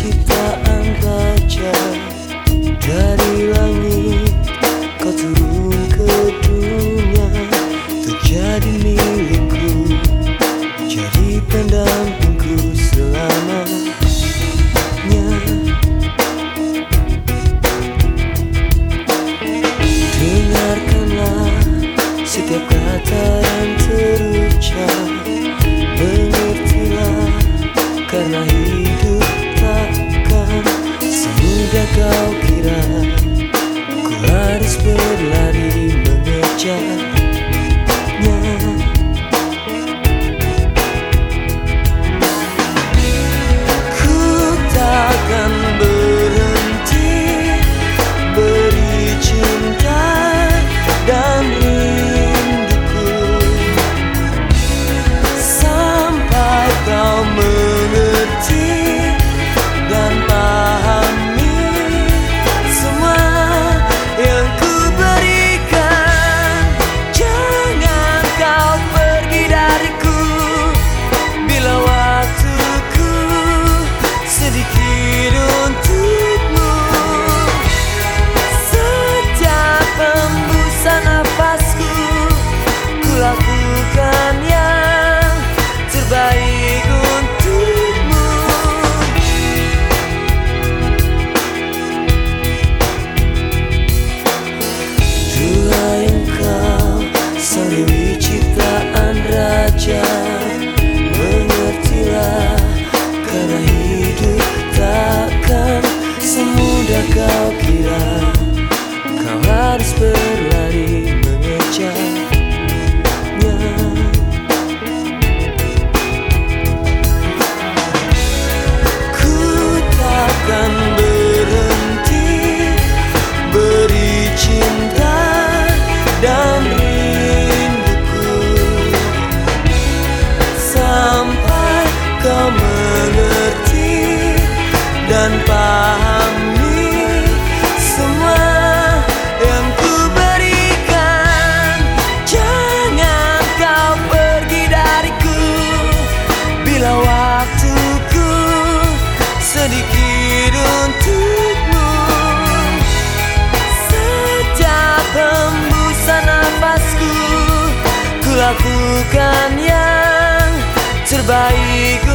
ciptaan baja dari langit kau turun ke dunia. Terjadi milikku jadi pendampingku selama lakukan yang terbaik